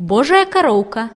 божая коровка.